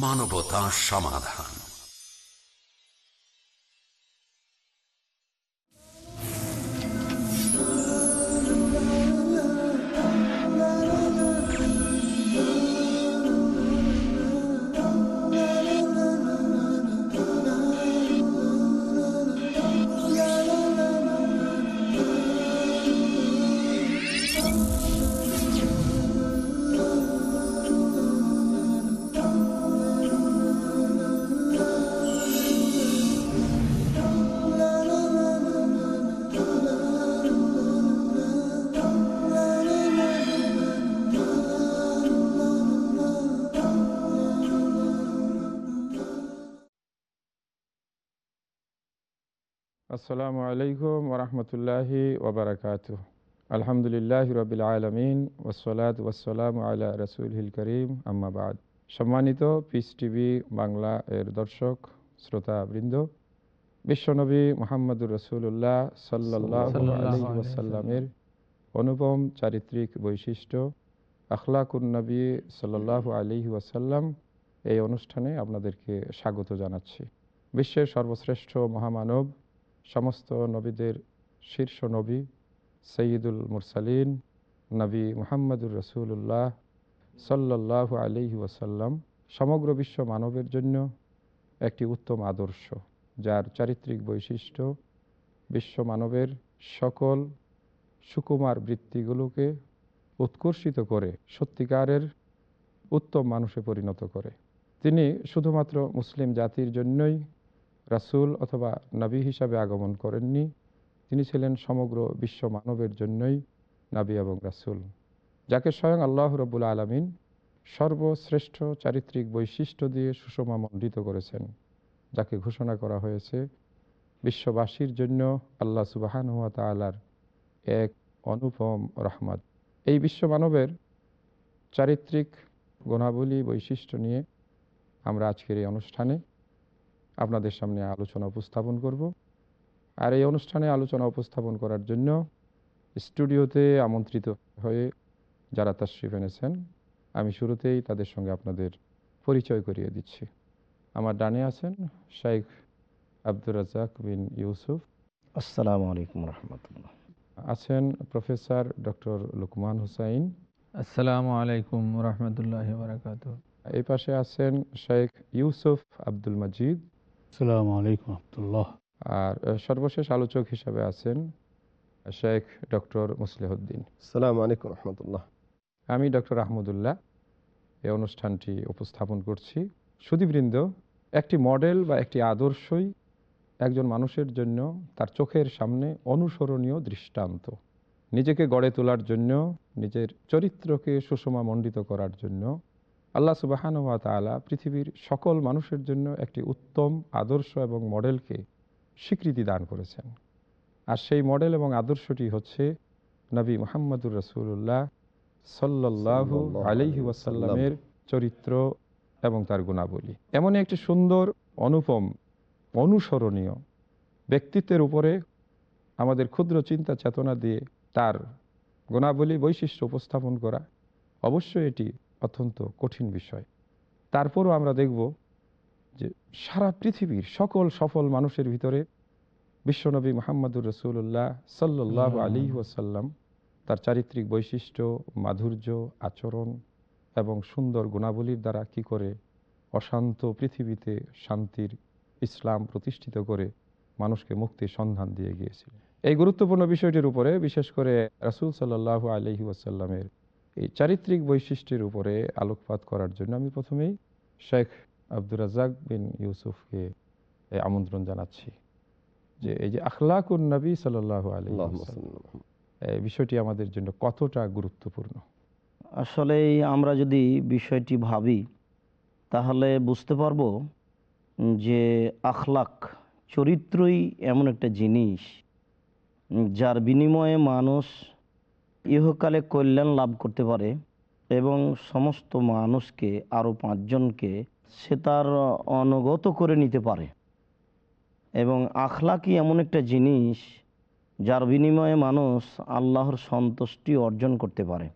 মানবতা সমাধান। আসসালামু আলাইকুম ওরহমতুল্লাহি ওবরাকাত আলহামদুলিল্লাহ রবিল আলমিন ওসলাত ওসালাম আল্লাহ রসুল হিল করিম আম্মাবাদ সম্মানিত পিস টিভি বাংলা এর দর্শক শ্রোতা বৃন্দ বিশ্বনবী মোহাম্মদুর রসুল্লাহ সাল্লাহ ওসাল্লামের অনুপম চারিত্রিক বৈশিষ্ট্য আখলাকুন্নবী সাল্লাহ আলী ওয়াসাল্লাম এই অনুষ্ঠানে আপনাদেরকে স্বাগত জানাচ্ছি। বিশ্বের সর্বশ্রেষ্ঠ মহামানব সমস্ত নবীদের শীর্ষ নবী সঈদুল মুরসালিন, নবী মুহাম্মদুর রসুল্লাহ সাল্লাহ আলি ওয়াসাল্লাম সমগ্র বিশ্ব মানবের জন্য একটি উত্তম আদর্শ, যার চারিত্রিক বৈশিষ্ট্য বিশ্ব মানবের সকল সুকুমার বৃত্তিগুলোকে উৎকর্ষিত করে, সত্যিকারের উত্তম মানুষে পরিণত করে। তিনি শুধুমাত্র মুসলিম জাতির জন্যই রাসুল অথবা নবী হিসাবে আগমন করেননি। তিনি ছিলেন সমগ্র বিশ্ব মানবের জন্যই নাবী এবং রাসুল, যাকে স্বয়ং আল্লাহ রবুল আলমিন সর্বশ্রেষ্ঠ চারিত্রিক বৈশিষ্ট্য দিয়ে সুষমা মণ্ডিত করেছেন, যাকে ঘোষণা করা হয়েছে, বিশ্ববাসীর জন্য আল্লাহ সুবাহান হুয়া তালার এক অনুপম রহমত। এই বিশ্ব মানবের চারিত্রিক গুণাবলী বৈশিষ্ট্য নিয়ে আমরা আজকের এই অনুষ্ঠানে আপনাদের সামনে আলোচনা উপস্থাপন করব। আর এই অনুষ্ঠানে আলোচনা উপস্থাপন করার জন্য স্টুডিওতে আমন্ত্রিত হয়ে যারা তাশরিফ এনেছেন আমি শুরুতেই তাদের সঙ্গে আপনাদের পরিচয় করিয়ে দিচ্ছি। আমার ডানে আছেন শাইখ আব্দুর রাজাক বিন ইউসুফ। আসসালামু আলাইকুম রহমতুল্লাহ। আছেন প্রফেসর ডক্টর লুকমান হুসাইন। আসসালামু আলাইকুম রহমতুল্লাহ বারাকাত এই পাশে আছেন শেখ ইউসুফ আব্দুল মজিদ। আসসালামু আলাইকুম রহমতুল্লাহ। আর সর্বশেষ আলোচক হিসাবে আছেন শেখ ডক্টর মুসলিহদ্দিন। সালাম আলাইকুম রহমতুল্লাহ। আমি ডক্টর আহমদুল্লাহ। এই অনুষ্ঠানটি উপস্থাপন করছি। সুদীবৃন্দ একটি মডেল বা একটি আদর্শই একজন মানুষের জন্য তার চোখের সামনে অনুসরণীয় দৃষ্টান্ত। নিজেকে গড়ে তোলার জন্য নিজের চরিত্রকে সুষমা মণ্ডিত করার জন্য আল্লাহ সুবাহানুয়া তালা পৃথিবীর সকল মানুষের জন্য একটি উত্তম আদর্শ এবং মডেলকে স্বীকৃতি দান করেছেন। আর সেই মডেল এবং আদর্শটি হচ্ছে নবী মোহাম্মদুর রসুল্লাহ সাল্লাহ আলহি ওয়াসাল্লামের চরিত্র এবং তার গুণাবলী। এমনই একটি সুন্দর অনুপম অনুসরণীয় ব্যক্তিত্বের উপরে আমাদের ক্ষুদ্র চিন্তা চেতনা দিয়ে তার গুণাবলী বৈশিষ্ট্য উপস্থাপন করা। অবশ্যই এটি অত্যন্ত কঠিন বিষয়। তারপরও আমরা দেখব যে সারা পৃথিবীর সকল সফল মানুষের ভিতরে বিশ্বনবী মোহাম্মদুর রসুল্লাহ সাল্লাহ আলী ওয়াসাল্লাম তার চারিত্রিক বৈশিষ্ট্য মাধুর্য আচরণ এবং সুন্দর গুণাবলীর দ্বারা কি করে অশান্ত পৃথিবীতে শান্তির ইসলাম প্রতিষ্ঠিত করে মানুষকে মুক্তির সন্ধান দিয়ে গিয়েছিল। এই গুরুত্বপূর্ণ বিষয়টির উপরে বিশেষ করে রাসুল সাল্লাহ আলহি ওয়াসাল্লামের এই চারিত্রিক বৈশিষ্ট্যের উপরে আলোকপাত করার জন্য আমি প্রথমেই শেখ আব্দুর রাজাক বিন ইউসুফকে আমন্ত্রণ জানাচ্ছি যে এই যে আখলাকুর নবী সাল্লাহ আলী এই বিষয়টি আমাদের জন্য কতটা গুরুত্বপূর্ণ? আসলে আমরা যদি বিষয়টি ভাবি তাহলে বুঝতে পারব যে আখলাক চরিত্রই এমন একটা জিনিস যার বিনিময়ে মানুষ ইহকালে কল্যাণ লাভ করতে পারে এবং সমস্ত মানুষকে আরও পাঁচজনকে সে তার অনুগত করে নিতে পারে। এবং আখলাকি এমন একটা জিনিস যার বিনিময়ে মানুষ আল্লাহর সন্তুষ্টি অর্জন করতে পারে।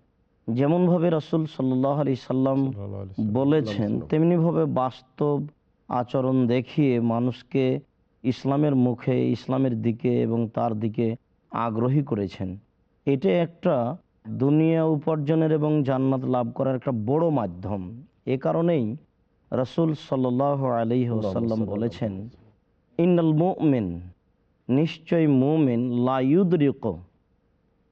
যেমনভাবে রসুল সাল্লাহ আলি সাল্লাম। বলেছেন তেমনিভাবে বাস্তব আচরণ দেখিয়ে মানুষকে ইসলামের মুখে ইসলামের দিকে এবং তার দিকে আগ্রহী করেছেন। এটা একটা দুনিয়া উপার্জনের এবং জান্নাত লাভ করার একটা বড় মাধ্যম। এ কারণেই রসুল সাল্লাহ আলি সাল্লাম বলেছেন ইন্নাল মোমেন নিশ্চয় মুমিন লাইউদ্রিক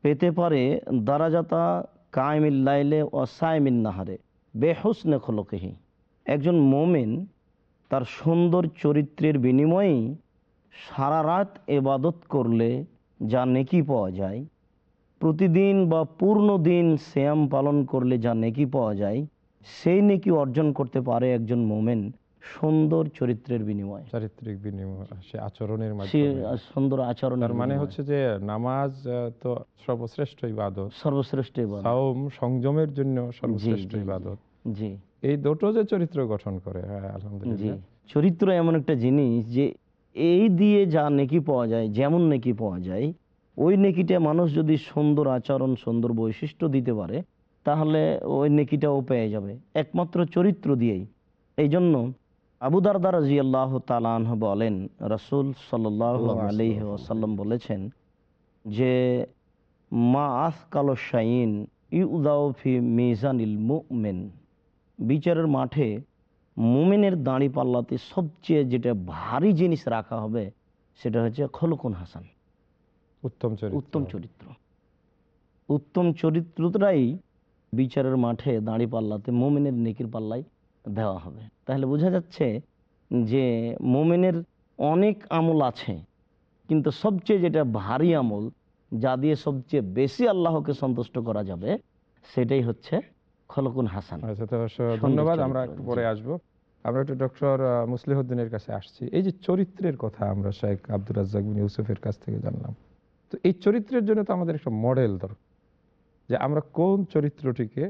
পেতে পারে দারাজাতা কায়মিল লাইলে ও সায়মিন নাহারে বেহুসনে খলকেহি। একজন মোমেন তার সুন্দর চরিত্রের বিনিময়েই সারা রাত এবাদত করলে যা নেকি পাওয়া যায় প্রতিদিন বা পূর্ণ দিন শ্যাম পালন করলে যা নেকি পাওয়া যায় সেই নেকি অর্জন করতে পারে একজন মোমেন সুন্দর চরিত্রের বিনিময়। চারিত্রিক বিনিময় সে আচরণের সে মাধ্যমে। সুন্দর আচরণ তার মানে হচ্ছে যে নামাজ আহ, তো সর্বশ্রেষ্ঠ ইবাদত। সর্বশ্রেষ্ঠ ইবাদত। সাওম সংযমের জন্য সর্বশ্রেষ্ঠ জি, জি। ইবাদত। জি। এই দুটো যে চরিত্র গঠন করে হ্যাঁ জি। আলহামদুলিল্লাহ। চরিত্র এমন একটা জিনিস যে এই দিয়ে যা নেকি পাওয়া যায় যেমন নেকি পাওয়া যায় ওই নেকিটা মানুষ যদি সুন্দর আচরণ সুন্দর বৈশিষ্ট্য দিতে পারে তাহলে ওই নেকিটাও পেয়ে যাবে। একমাত্র চরিত্র দিয়েই। এই জন্য আবুদারদার রাজি আল্লাহ তালান বলেন রসুল সাল্লাহ আলি ওসাল্লাম বলেছেন যে মা আস কালো শাইন ইউদাও ফি মিজানিল মুমেন। বিচারের মাঠে মুমিনের দাঁড়ি পাল্লাতে সবচেয়ে যেটা ভারী জিনিস রাখা হবে সেটা হচ্ছে খলকুন হাসান। উত্তম চরিত্র। উত্তম চরিত্র। উত্তম চরিত্রটাই বিচারের মাঠে দাঁড়ি পাল্লাতে মোমেনের নেকির পাল্লাই দেওয়া হবে। তাহলে বোঝা যাচ্ছে যে মোমেনের অনেক আমল আছে কিন্তু সবচেয়ে যেটা ভারী আমল যা দিয়ে সবচেয়ে বেশি আল্লাহকে সন্তুষ্ট করা যাবে সেটাই হচ্ছে খলকুন হাসান। আচ্ছা ধন্যবাদ আমরা একটু পরে আসব। আমরা একটু ডক্টর মুসলিহদ্দিনের কাছে আসছি। এই যে চরিত্রের কথা আমরা শেখ আব্দুর রাজ্জাক বিন ইউসুফের কাছ থেকে জানলাম। তো এই চরিত্রের জন্য তো আমাদের একটা মডেল দরকার যে আমরা কোন চরিত্রটিকে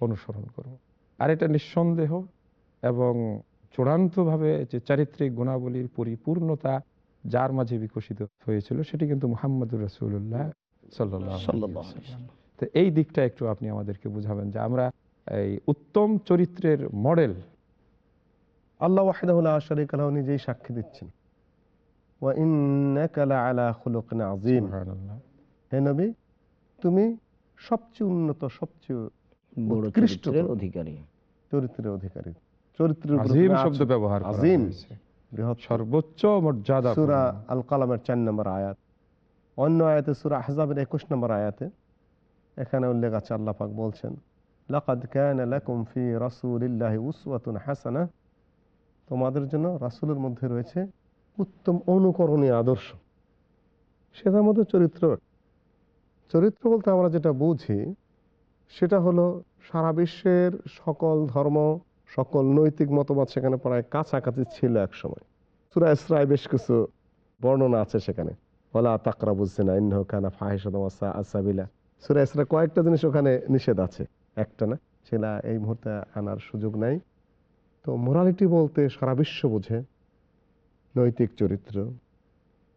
অনুসরণ করব। আর এটা নিঃসন্দেহ এবং চূড়ান্তভাবে যে চারিত্রিক গুণাবলীর পরিপূর্ণতা যার মাঝে বিকশিত হয়েছিল সেটি কিন্তু মোহাম্মদুর রসুল্লাহ সাল্লাহ। তো এই দিকটা একটু আপনি আমাদেরকে বুঝাবেন যে আমরা এই উত্তম চরিত্রের মডেল আল্লাহ ওয়াহিদাহুল্লাহ শরিক আল্লাহ নিজেই সাক্ষী দিচ্ছেন। হে নবী তুমি সবচেয়ে উন্নত সবচেয়ে উৎকৃষ্ট অধিকারী। চরিত্রের অধিকারী। চরিত্রের উপরে আজিম তুমি শব্দ ব্যবহার আজিম সর্বোচ্চ মর্যাদা সূরা আল কালামের চার নম্বর আয়াত। অন্য আয়াতে সূরা আহজাবের একুশ নম্বর আয়াতে এখানে উল্লেখ আছে আল্লাহ পাক বলছেন লাকাদ কানা লাকুম ফি রাসূলিল্লাহি উসওয়াতুন হাসানা তোমাদের জন্য রাসূলের মধ্যে রয়েছে উত্তম অনুকরণীয় আদর্শ। সেটার মধ্যে চরিত্র চরিত্র বলতে আমরা যেটা বুঝি, সেটা হলো সারা বিশ্বের সকল ধর্ম, সকল নৈতিক মতবাদ সেখানে প্রায় কাছাকাছি ছিল এক সময় সুরা ইসরায় বেশ কিছু বর্ণনা আছে সেখানে। ওলা তাকরা বুঝছে না ইন্ন খানা ফাহিসা আসাবিলা সুরা ইসরা কয়েকটা জিনিস ওখানে নিষেধ আছে। একটা না, সেটা এই মুহূর্তে আনার সুযোগ নাই। তো মোরালিটি বলতে সারা বিশ্ব বোঝে নৈতিক চরিত্র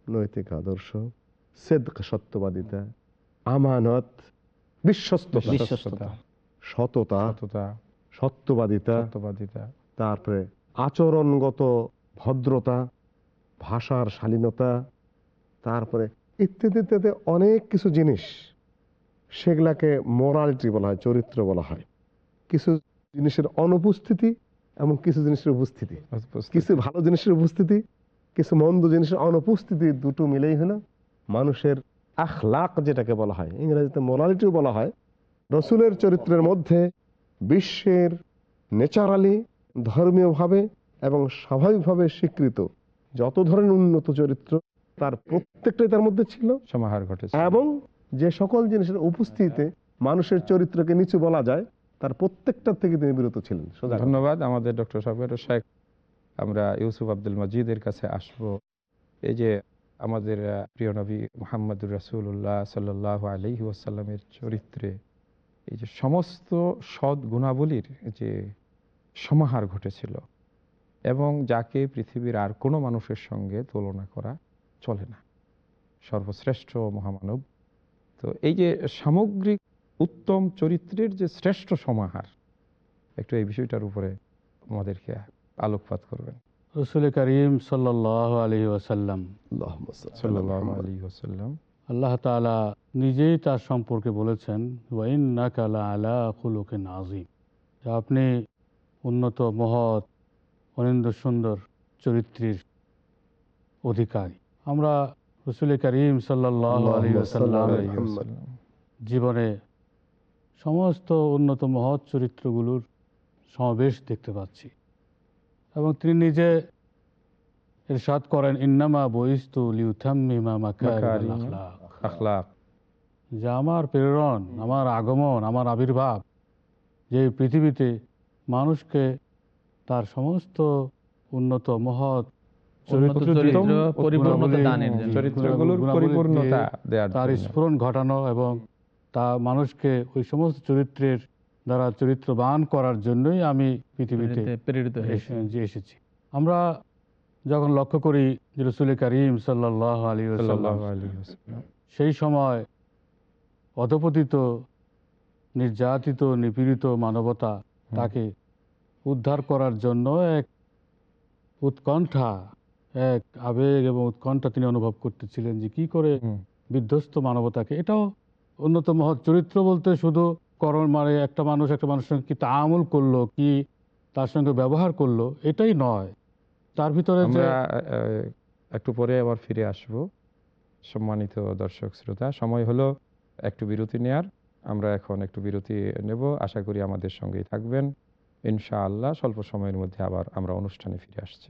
নৈতিক আদর্শ সেদক সত্যবাদিতা আমানত বিশ্বস্ততা। সততা সততা সত্যবাদিতা সত্যবাদিতা। তারপরে আচরণগত ভদ্রতা ভাষার শালীনতা তারপরে ইত্যাদি ইত্যাদি অনেক কিছু জিনিস সেগুলাকে মোরালিটি বলা হয় চরিত্র বলা হয়। কিছু জিনিসের অনুপস্থিতি এবং কিছু জিনিসের উপস্থিতি। কিছু ভালো জিনিসের উপস্থিতি কিছু মন্দ জিনিসের অনুপস্থিতি দুটো মিলেই হলো। মানুষের আখলাক যেটাকে বলা হয় ইংরেজিতে মোরালিটিও বলা হয় রসুলের চরিত্রের মধ্যে বিশ্বের ন্যাচারালি ধর্মীয়ভাবে এবং স্বাভাবিকভাবে স্বীকৃত যত ধরনের উন্নত চরিত্র তার প্রত্যেকটাই তার মধ্যে ছিল। সমাহার ঘটেছে। এবং যে সকল জিনিসের উপস্থিতিতে মানুষের চরিত্রকে নিচু বলা যায় তার প্রত্যেকটার থেকে তিনি বিরত ছিলেন। ধন্যবাদ আমাদের ডক্টর সাহেব শেখ আমরা ইউসুফ আব্দুল মজিদের কাছে আসব। এই যে আমাদের প্রিয় নবী মোহাম্মদুর রাসুল্লাহ সাল্লাহ আলহি ওয়াসাল্লামের চরিত্রে এই যে সমস্ত সৎ গুণাবলীর যে সমাহার ঘটেছিল এবং যাকে পৃথিবীর আর কোনো মানুষের সঙ্গে তুলনা করা চলে না, সর্বশ্রেষ্ঠ মহামানব। তো এই যে সামগ্রিক উত্তম চরিত্রের যে শ্রেষ্ঠ সমাহার, একটু এই বিষয়টার উপরে আমাদেরকে আলোকপাত করবেন। রসুল করিম সাল্লাহ আলহি ওসাল্লাম সাল্লাহ আলী ওসাল্লাম আল্লাহ তালা নিজেই তার সম্পর্কে বলেছেন ওয়াইন নাকালা আলা খুলুকে নাজিম আপনি উন্নত মহৎ অনিন্দ সুন্দর চরিত্রের অধিকারী। আমরা রসুল করিম সাল্লাহ আলী জীবনে সমস্ত উন্নত মহৎ চরিত্রগুলোর সমাবেশ দেখতে পাচ্ছি। এবং তিনি নিজে এরশাদ করেন ইন্নামা বইস্তু লিউথাম্মিমা আখলাক। যে আমার প্রেরণ আমার আগমন আমার আবির্ভাব যে পৃথিবীতে মানুষকে তার সমস্ত উন্নত মহৎ তার। স্ফুরণ ঘটানো এবং তা মানুষকে ওই সমস্ত চরিত্রের দ্বারা চরিত্রবান করার জন্যই আমি পৃথিবীতে প্রেরিত এসেছি। আমরা যখন লক্ষ্য করি যে রসুল করিম সাল্লাহ আলী। সেই সময় অধপতিত নির্যাতিত নিপীড়িত মানবতা তাকে উদ্ধার করার জন্য এক উৎকণ্ঠা এক আবেগ এবং উৎকণ্ঠা তিনি অনুভব করতেছিলেন যে কি করে বিধ্বস্ত মানবতাকে। এটাও অন্যতম চরিত্র বলতে শুধু করণ মানে একটা মানুষ, একটা মানুষের সঙ্গে কি তামুল করল, কি তার সঙ্গে ব্যবহার করল, এটাই নয়। তার ভিতরে একটু পরে আবার ফিরে আসব, সম্মানিত দর্শক শ্রোতা। সময় হলো একটু বিরতি নেয়ার। আমরা এখন একটু বিরতি নেব। আশা করি আমাদের সঙ্গেই থাকবেন। ইনশাআল্লাহ, স্বল্প সময়ের মধ্যে আবার আমরা অনুষ্ঠানে ফিরে আসছি।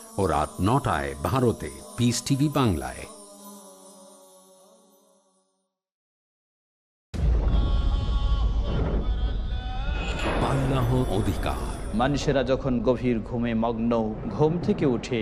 ও রাত নটায় ভারতে। পিস টিভি বাংলায়। আল্লাহ অধিকার। মানুষেরা যখন গভীর ঘুমে মগ্ন, ঘুম থেকে উঠে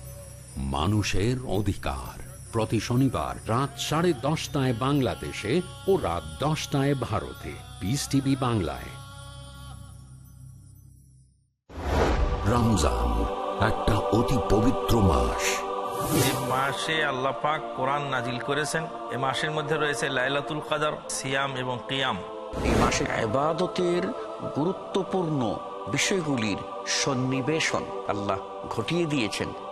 মানুষের অধিকার। প্রতি শনিবার রাত সাড়ে দশটায় বাংলাদেশে ও রাত দশটায় ভারতে। পিস টিভি বাংলায়। রমজান একটা অতি পবিত্র মাস। যে মাসে আল্লাহ পাক কোরআন নাজিল করেছেন। এ মাসের মধ্যে রয়েছে লাইলাতুল কাদার সিয়াম এবং কিয়াম। এই মাসে আবাদতের গুরুত্বপূর্ণ বিষয়গুলির সন্নিবেশন আল্লাহ ঘটিয়ে দিয়েছেন।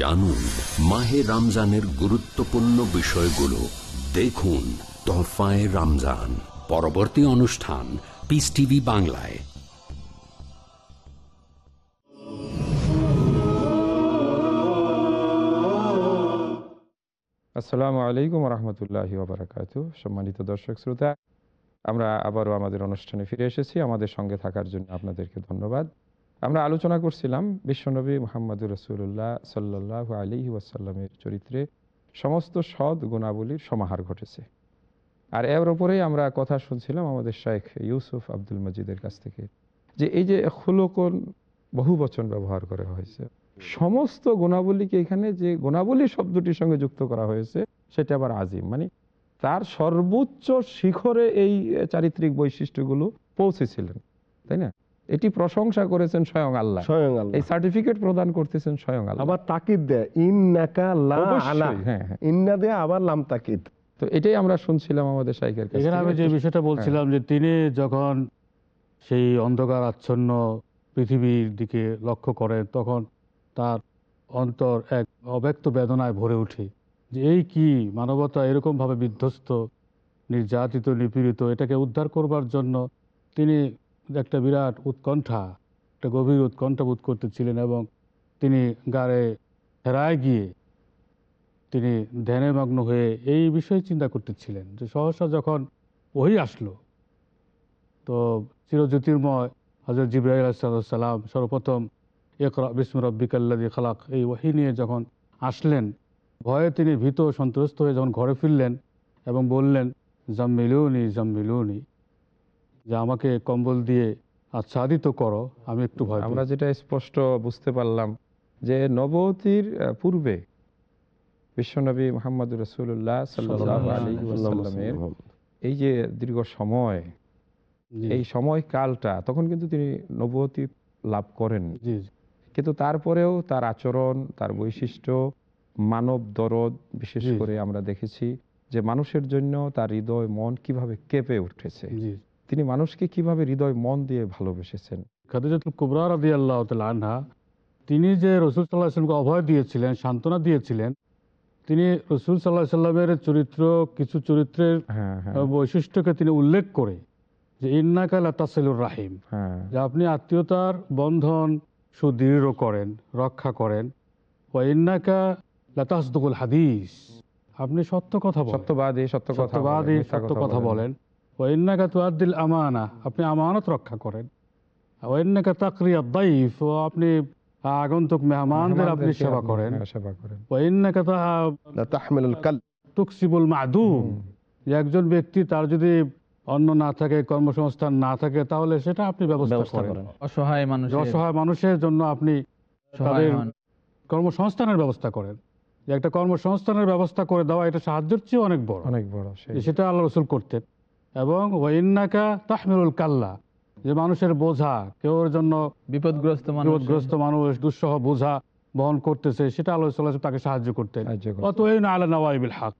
জানুন মাহে রমজানের গুরুত্বপূর্ণ বিষয়গুলো। দেখুন তোহফায় রমজান। পরবর্তী অনুষ্ঠান পিস টিভি বাংলায়। আসসালামু আলাইকুম রহমতুল্লাহি ওবরাকাত সম্মানিত দর্শক শ্রোতা, আমরা আবারও আমাদের অনুষ্ঠানে ফিরে এসেছি। আমাদের সঙ্গে থাকার জন্য আপনাদেরকে ধন্যবাদ। আমরা আলোচনা করছিলাম বিশ্বনবী মোহাম্মদুর রসুল্লাহ সাল্লাহ আলী ওয়াসাল্লামের চরিত্রে সমস্ত সৎ গুণাবলীর সমাহার ঘটেছে। আর এর ওপরেই আমরা কথা শুনছিলাম আমাদের শেখ ইউসুফ আব্দুল মজিদের কাছ থেকে যে এই যে খুলকন বহু বচন ব্যবহার করা হয়েছে, সমস্ত গুণাবলীকে এখানে যে গুণাবলী শব্দটির সঙ্গে যুক্ত করা হয়েছে, সেটা আবার আজিম। মানে তার সর্বোচ্চ শিখরে এই চারিত্রিক বৈশিষ্ট্যগুলো পৌঁছেছিলেন, তাই না? এটি প্রশংসা করেছেন স্বয়ং আল্লাহ। স্বয়ং আল্লাহ। এই সার্টিফিকেট প্রদান করতেছেন স্বয়ং আল্লাহ। আবার তাকিদ দেয় ইন্নাকা লা আলা। হ্যাঁ, হ্যাঁ। ইন্না দেয় আবার লাম তাকিদ। তো এটাই আমরা শুনছিলাম আমাদের শাইকের কাছে। এখানে আমি যে বিষয়টা হ্যাঁ। বলছিলাম যে তিনি যখন সেই অন্ধকার আচ্ছন্ন পৃথিবীর দিকে লক্ষ্য করেন তখন তার অন্তর এক অব্যক্ত বেদনায় ভরে ওঠে যে এই কি? মানবতা এরকমভাবে বিধ্বস্ত নির্যাতিত নিপীড়িত এটাকে উদ্ধার করবার জন্য তিনি একটা বিরাট উৎকণ্ঠা, একটা গভীর উৎকণ্ঠা বোধ করতেছিলেন এবং তিনি গাড়ে হেরায় গিয়ে তিনি ধ্যানে মগ্ন হয়ে এই বিষয়ে চিন্তা করতেছিলেন যে সহসা যখন ওই আসলো, তো চিরজ্যোতির্ময় হজরত জিব্রাহিল সালাম সর্বপ্রথম একরা বিসমু রব্বিকাল্লাদি খালাক, এই ওহি নিয়ে যখন আসলেন, ভয়ে তিনি ভীত সন্ত্রস্ত হয়ে যখন ঘরে ফিরলেন এবং বললেন, জাম্মিলুনি জাম্মিলুনি। যে আমাকে কম্বল দিয়ে আচ্ছাদিত করো আমি একটু ভয় আমরা যেটা স্পষ্ট বুঝতে পারলাম যে নবতির পূর্বে বিশ্বনবী মোহাম্মদ রসুল্লাহ ওয়াসাল্লামের এই যে দীর্ঘ সময় এই সময় কালটা তখন কিন্তু তিনি নবতী লাভ করেন। কিন্তু তারপরেও তার আচরণ তার বৈশিষ্ট্য মানব দরদ বিশেষ করে আমরা দেখেছি যে মানুষের জন্য তার হৃদয় মন কীভাবে কেঁপে উঠেছে। তিনি মানুষকে কীভাবে হৃদয় মন দিয়ে ভালোবেসেছেন? খাদিজাতুল কুবরা রাদি আল্লাহ আনহা তিনি যে রসুল সাল্লাহ আসলামকে অভয় দিয়েছিলেন সান্ত্বনা দিয়েছিলেন তিনি রসুল সাল্লাহ সাল্লামের চরিত্র কিছু চরিত্রের হ্যাঁ, হ্যাঁ। বৈশিষ্ট্যকে তিনি উল্লেখ করে যে ইন্নাকা লাতাসিলুর রাহিম হ্যাঁ। যে আপনি আত্মীয়তার বন্ধন সুদৃঢ় করেন রক্ষা করেন। ও ইন্নাকা লাতাসদুকুল হাদিস আপনি সত্য কথা সত্যবাদী সত্য সত্যবাদী সত্য কথা বলেন। বলেন ও ইন্নাকা তুয়াদ্দিল আমানা আপনি আমানত রক্ষা করেন। ও ইন্নাকা তাকরিয়া দাইফ ও আপনি আগন্তুক মেহমানদের আপনি সেবা করেন। সেবা করেন। ও ইন্নাকা লা তাহমিলুল কাল তুকসিবুল মাদুম। যে একজন ব্যক্তি তার যদি অন্ন না থাকে কর্মসংস্থান না থাকে তাহলে সেটা আপনি ব্যবস্থা ব্যবস্থা করেন। অসহায় যে মানুষের অসহায় মানুষের জন্য আপনি সহায় তাদের কর্মসংস্থানের ব্যবস্থা করেন। যে একটা কর্মসংস্থানের ব্যবস্থা করে দেওয়া এটা সাহায্যের চেয়ে অনেক বড়। অনেক বড় সেটা আল্লাহ রসুল করতেন। এবং ওয়াইন্নাকা তাহমিরুল কাল্লা যে মানুষের বোঝা কেউ জন্য বিপদগ্রস্ত বিপদগ্রস্ত মানুষ দুঃসহ বোঝা বহন করতেছে সেটা আল্লাহ সাল্লাহ তাকে সাহায্য করতেন। সাহায্য অত আলা নওয়াইবিল হক।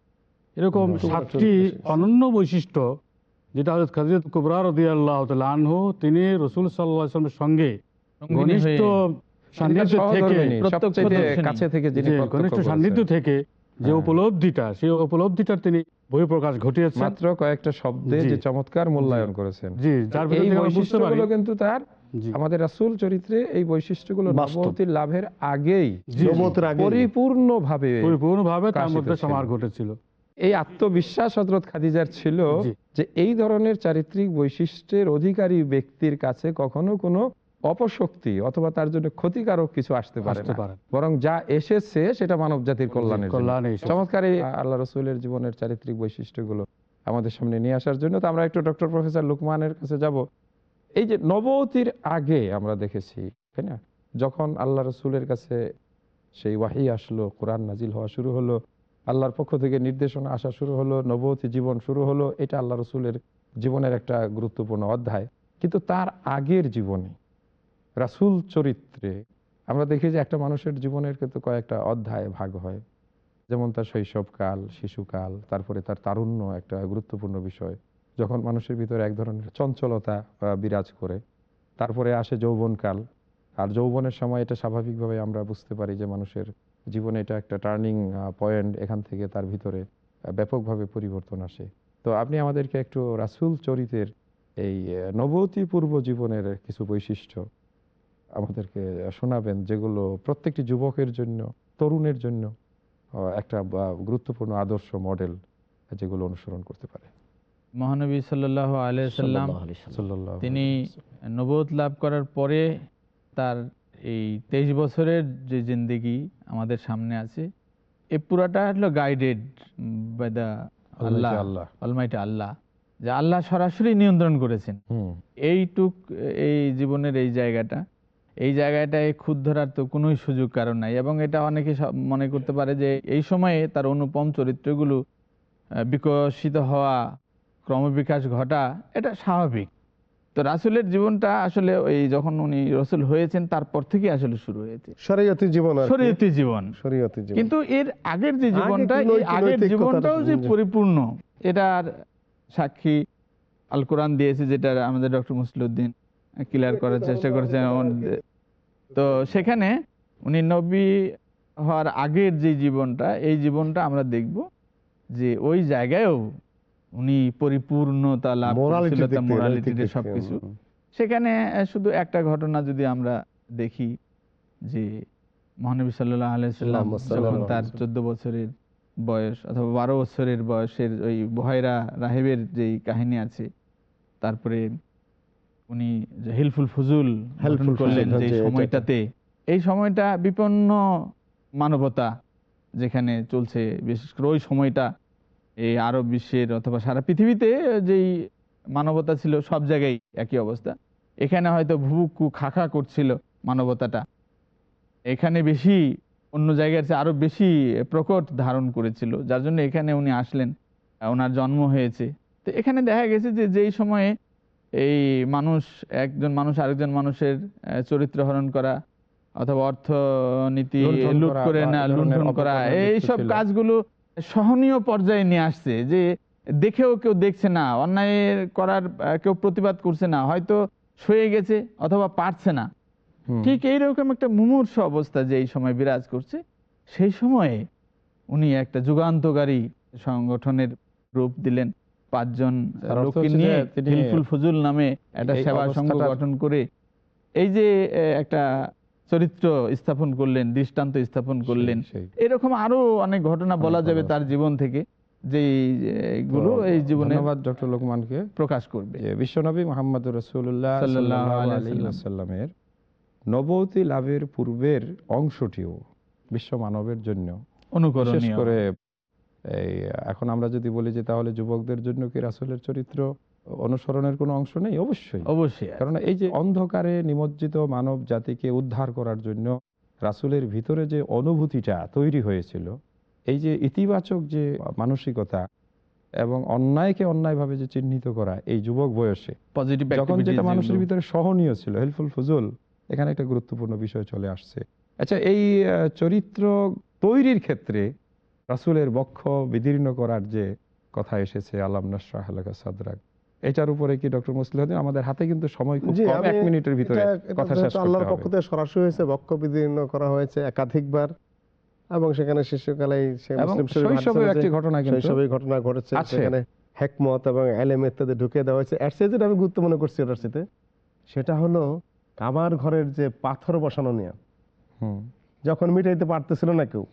এরকম সাতটি অনন্য বৈশিষ্ট্য যেটা হজরত খাজিরত কুবরা রদি আল্লাহ আনহু তিনি রসুল সাল্লাহ আসলামের সঙ্গে ঘনিষ্ঠ সান্নিধ্য থেকে ঘনিষ্ঠ সান্নিধ্য থেকে যে হ্যাঁ। উপলব্ধিটা সেই উপলব্ধিটার তিনি বহিঃপ্রকাশ ঘটিয়েছেন। মাত্র কয়েকটা শব্দে যে চমৎকার মূল্যায়ন করেছেন। জি যার এই বুঝতে পারি। বৈশিষ্ট্যগুলো কিন্তু তার আমাদের রাসূল চরিত্রে এই বৈশিষ্ট্যগুলো বাস্তব। লাভের আগেই জি, জি। আগে পরিপূর্ণভাবে পরিপূর্ণভাবে তার মধ্যে সমার ঘটেছিল। এই আত্মবিশ্বাস হজরত খাদিজার ছিল যে এই ধরনের চারিত্রিক বৈশিষ্ট্যের অধিকারী ব্যক্তির কাছে কখনো কোনো অপশক্তি অথবা তার জন্য ক্ষতিকারক কিছু আসতে পারে। বরং যা এসেছে সেটা মানব জাতির কল্যাণের কল্যাণে চমৎকার আল্লাহ রসুলের জীবনের চারিত্রিক বৈশিষ্ট্যগুলো আমাদের সামনে নিয়ে আসার জন্য। তো আমরা একটু ডক্টর প্রফেসর লুকমানের কাছে যাব। এই যে নবতির আগে আমরা দেখেছি তাই না? যখন আল্লাহ রসুলের কাছে সেই ওয়াহি আসলো কোরআন নাজিল হওয়া শুরু হলো আল্লাহর পক্ষ থেকে নির্দেশনা আসা শুরু হলো নবতী জীবন শুরু হলো এটা আল্লাহ রসুলের জীবনের একটা গুরুত্বপূর্ণ অধ্যায়। কিন্তু তার আগের জীবনে রাসূল চরিত্রে আমরা দেখি যে একটা মানুষের জীবনের কিন্তু কয়েকটা অধ্যায় ভাগ হয়। যেমন তার শৈশবকাল, শিশুকাল, তারপরে তার তারুণ্য একটা গুরুত্বপূর্ণ বিষয়। যখন মানুষের ভিতরে এক ধরনের চঞ্চলতা বিরাজ করে। তারপরে আসে যৌবনকাল। আর যৌবনের সময় এটা স্বাভাবিকভাবে আমরা বুঝতে পারি যে মানুষের জীবনে এটা একটা টার্নিং পয়েন্ট এখান থেকে তার ভিতরে ব্যাপকভাবে পরিবর্তন আসে। তো আপনি আমাদেরকে একটু রাসূল চরিতের এই নবতী পূর্ব জীবনের কিছু বৈশিষ্ট্য আমাদেরকে শোনাবেন যেগুলো প্রত্যেকটি যুবকের জন্য তরুণের জন্য একটা গুরুত্বপূর্ণ আদর্শ মডেল যেগুলো অনুসরণ করতে পারে। মহানবী সাল্লাহ আলিয়াল্লাম সাল্লাল্লাহু আলাইহি সাল্লাম। সাল্লাল্লাহু তিনি নবদ লাভ করার পরে তার এই তেইশ বছরের যে জিন্দেগি আমাদের সামনে আছে এ পুরাটা হলো guided by the Allah Allah. Almighty Allah যে আল্লাহ সরাসরি নিয়ন্ত্রণ করেছেন। এইটুক এই জীবনের এই জায়গাটা এই জায়গাটায় খুদ ধরার তো কোনো সুযোগ কারণ নাই। এবং এটা অনেকে মনে করতে পারে যে এই সময়ে তার অনুপম চরিত্রগুলো বিকশিত হওয়া ক্রমবিকাশ ঘটা এটা স্বাভাবিক। তো রাসুলের জীবনটা আসলে ওই যখন উনি রসুল হয়েছেন তারপর থেকে আসলে শুরু হয়েছে। শরীয়তি জীবন শরীয়তি জীবন। শরীয়তি জীবন। কিন্তু এর আগের যে জীবনটা এই আগের জীবনটাও যে। পরিপূর্ণ এটার সাক্ষী আল কোরআন দিয়েছে যেটা আমাদের ডক্টর মুসলিউদ্দিন ক্লিয়ার করার চেষ্টা করেছেন। তো সেখানে উনি নবী হওয়ার আগের যে জীবনটা এই জীবনটা আমরা দেখব যে ওই জায়গায়ও উনি পরিপূর্ণতা লাভ Morality করেছিল দিক থেকে, মোরালিটি নৈতিক দিক থেকে, সবকিছু। সেখানে শুধু একটা ঘটনা যদি আমরা দেখি যে মহানবী সাল্লাহ আলাইসাল্লাম যখন তার চোদ্দ বছরের বয়স অথবা বারো বছরের বয়সের ওই ভয়রা রাহেবের যেই কাহিনী আছে তারপরে উনি যে হেলফুল ফজুল হেল্পফুল করলেন যে সময়টাতে। এই সময়টা বিপন্ন মানবতা যেখানে চলছে বিশেষ করে ওই সময়টা এই আরব বিশ্বের অথবা সারা পৃথিবীতে যেই মানবতা ছিল সব জায়গায় একই অবস্থা। এখানে হয়তো ভুবুকু খাখা করছিল মানবতাটা। এখানে বেশি অন্য জায়গার চেয়ে আরও বেশি প্রকট ধারণ করেছিল। যার জন্য এখানে উনি আসলেন ওনার জন্ম হয়েছে। তো এখানে দেখা গেছে যে যেই সময়ে এই মানুষ একজন মানুষ আরেকজন মানুষের চরিত্র হরণ করা অথবা অর্থনীতি লুট করে না লুণ্ঠন করা এইসব কাজগুলো সহনীয় পর্যায়ে নিয়ে আসছে যে দেখেও কেউ দেখছে না অন্যায়ের করার কেউ প্রতিবাদ করছে না হয়তো সয়ে গেছে অথবা পারছে না। ঠিক এইরকম একটা মুমূর্ষ অবস্থা যে এই সময় বিরাজ করছে সেই সময়ে উনি একটা যুগান্তকারী সংগঠনের রূপ দিলেন। পাঁচজন লোককে নিয়ে হিলফুল ফজুল নামে একটা সেবা সংঘ গঠন করে এই যে একটা চরিত্র স্থাপন করলেন দৃষ্টান্ত স্থাপন করলেন এরকম আরও অনেক ঘটনা বলা যাবে তার জীবন থেকে যে গুলো এই জীবনে ধন্যবাদ ডক্টর লোকমানকে। প্রকাশ করবে। বিশ্বনবী মোহাম্মদ রসুল্লাহ সাল্লামের নবতী লাভের পূর্বের অংশটিও বিশ্ব মানবের জন্য অনুকরণীয়। বিশেষ করে এই এখন আমরা যদি বলি যে তাহলে যুবকদের জন্য কি রাসূলের চরিত্র অনুসরণের কোনো অংশ নেই? অবশ্যই। অবশ্যই কারণ এই যে অন্ধকারে নিমজ্জিত মানব জাতিকে উদ্ধার করার জন্য রাসূলের ভিতরে যে অনুভূতিটা তৈরি হয়েছিল এই যে ইতিবাচক যে মানসিকতা এবং অন্যায়কে অন্যায়ভাবে যে চিহ্নিত করা এই যুবক বয়সে পজিটিভ যখন যেটা মানুষের ভিতরে সহনীয় ছিল হেল্পফুল ফজল এখানে একটা গুরুত্বপূর্ণ বিষয় চলে আসছে। আচ্ছা এই চরিত্র তৈরির ক্ষেত্রে রাসূলের বক্ষ বিদীর্ণ করার যে কথা এসেছে আলাম নাসরাহ সাদরাক এটার উপরে কি ডক্টর মুসলিহদ্দিন আমাদের হাতে কিন্তু সময় খুব কম আমি এক মিনিটের ভিতরে কথা শেষ করতে আল্লাহর পক্ষ থেকে সরাসরি হয়েছে বক্ষ বিদীর্ণ করা হয়েছে একাধিকবার এবং সেখানে শিশুকালেই সে মুসলিম শৈশবেও একটি ঘটনা কিন্তু শৈশবেই ঘটনা ঘটেছে সেখানে হেকমত এবং এলেম ইত্যাদি ঢুকে দেওয়া হয়েছে। এর চেয়ে যেটা আমি গুরুত্ব মনে করছি এটার সাথে সেটা হলো কাবার ঘরের যে পাথর বসানো নিয়ে হুম। যখন মিটাইতে পারতেছিল না কেউ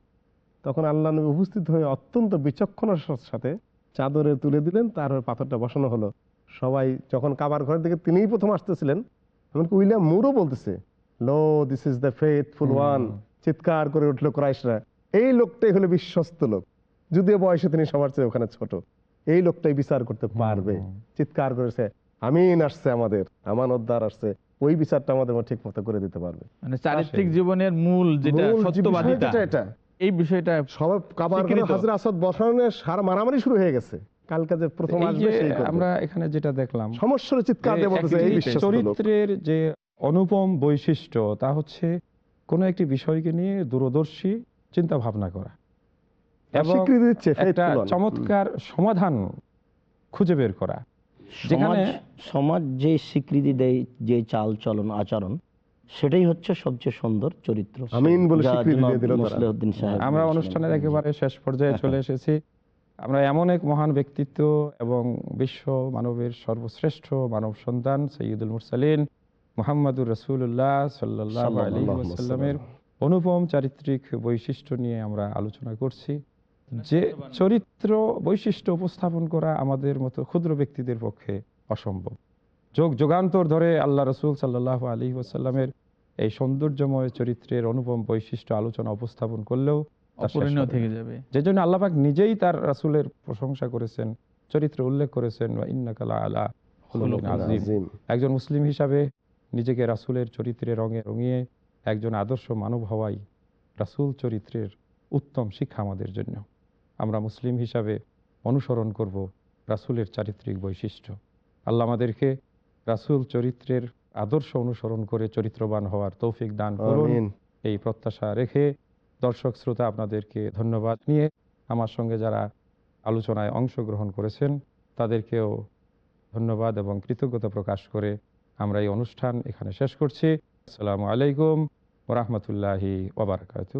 তখন আল্লাহ নবী উপস্থিত হয়ে অত্যন্ত বিচক্ষণার সাথে চাদরে তুলে দিলেন তার পাথরটা বসানো হলো। সবাই যখন কাবার ঘরের দিকে তিনিই প্রথম আসতেছিলেন এমনকি উইলিয়াম মুরও বলতেছে lo this is the faithful one চিৎকার করে উঠল ক্রাইশরা এই লোকটাই হলো বিশ্বস্ত লোক যদিও বয়সে তিনি সবার চেয়ে ওখানে ছোট এই লোকটাই বিচার করতে পারবে। চিৎকার করেছে আমিন আসছে আমাদের আমানতদার আসছে ওই বিচারটা আমাদের ঠিক মতো করে দিতে পারবে। মানে চারিত্রিক জীবনের মূল যেটা সত্যবাদিতা। এটা। এই বিষয়টা সবাই কাবার। হাজরা আসাদ বসানোর সারা মারামারি শুরু হয়ে গেছে কালকে যে প্রথম আসবে যে সেই করবে। আমরা এখানে যেটা দেখলাম সমস্যার চিৎকার যে দিয়ে বলতেছে এই একটি বিশ্বস্ত লোক। চরিত্রের যে অনুপম বৈশিষ্ট্য তা হচ্ছে কোনো একটি বিষয়কে নিয়ে দূরদর্শী চিন্তা ভাবনা করা এবং স্বীকৃতি দিচ্ছে, একটা চমৎকার সমাধান খুঁজে বের করা যেখানে সমাজ সমাজ যে স্বীকৃতি দেয় যে চাল চলন আচরণ সেটাই হচ্ছে সবচেয়ে সুন্দর চরিত্র। আমিন বলে স্বীকৃতি দিয়ে দিল তারা। আমরা। অনুষ্ঠানের একেবারে শেষ পর্যায়ে চলে এসেছি। আমরা এমন এক মহান ব্যক্তিত্ব এবং বিশ্ব মানবের সর্বশ্রেষ্ঠ মানব সন্তান সৈয়দুল মুরসালিন মোহাম্মদুর রসুল্লাহ সাল্লাহ আলী ওয়াসাল্লামের অনুপম চারিত্রিক বৈশিষ্ট্য নিয়ে আমরা আলোচনা করছি। যে চরিত্র বৈশিষ্ট্য উপস্থাপন করা আমাদের মতো ক্ষুদ্র ব্যক্তিদের পক্ষে অসম্ভব। যোগ যোগান্তর ধরে আল্লাহ রসুল সাল্লাহ আলী ওয়াসাল্লামের এই সৌন্দর্যময় চরিত্রের অনুপম বৈশিষ্ট্য আলোচনা উপস্থাপন করলেও থেকে যাবে। যে জন্য আল্লাপাক নিজেই তার রাসূলের প্রশংসা করেছেন চরিত্র উল্লেখ করেছেন "ওয়া আলা আজিম। একজন মুসলিম হিসাবে নিজেকে রাসূলের চরিত্রে রঙে রঙিয়ে একজন আদর্শ মানব হওয়াই রাসূল চরিত্রের উত্তম শিক্ষা আমাদের জন্য। আমরা মুসলিম হিসাবে অনুসরণ করব রাসূলের চারিত্রিক বৈশিষ্ট্য। আল্লাহ আমাদেরকে রাসূল চরিত্রের আদর্শ অনুসরণ করে চরিত্রবান হওয়ার তৌফিক দান করুন। এই প্রত্যাশা রেখে দর্শক শ্রোতা আপনাদেরকে ধন্যবাদ নিয়ে আমার সঙ্গে যারা আলোচনায় অংশগ্রহণ করেছেন তাদেরকেও ধন্যবাদ এবং কৃতজ্ঞতা প্রকাশ করে আমরা এই অনুষ্ঠান এখানে শেষ করছি। আসসালামু আলাইকুম ওরহমতুল্লাহি ওবরাকাতু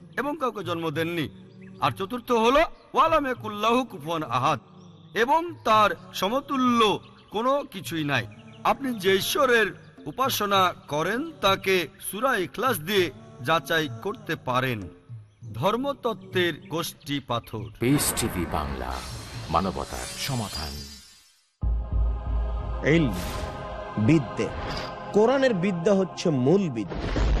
এবং কাউকে জন্ম দেননি। আর চতুর্থ হলো ওয়ালাম একুল্লাহ কুফন আহাদ। এবং তার সমতুল্য কোনো কিছুই নাই। আপনি যে ঈশ্বরের উপাসনা করেন তাকে সুরা ইখলাস দিয়ে যাচাই করতে পারেন। ধর্মতত্ত্বের গোষ্ঠী পাথর। পেস টিভি বাংলা মানবতার সমাধান। ইলম, বিদ্যে। কোরআনের বিদ্যা হচ্ছে মূল বিদ্যা।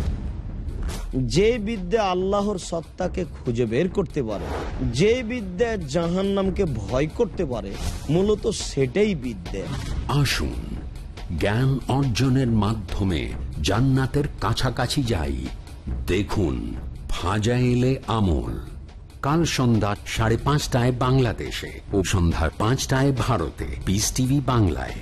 যে বিদ্যা আল্লাহর সত্তাকে খুঁজে বের করতে পারে, যে বিদ্যা জাহান নামকে ভয় করতে পারে, মূলত সেটাই বিদ্যা। আসুন, জ্ঞান অর্জনের মাধ্যমে জান্নাতের কাছাকাছি যাই। দেখুন, ফাজাইলে আমল। কাল সন্ধ্যা সাড়ে পাঁচটায় বাংলাদেশে ও সন্ধ্যা পাঁচটায় ভারতে। পিস টিভি বাংলায়।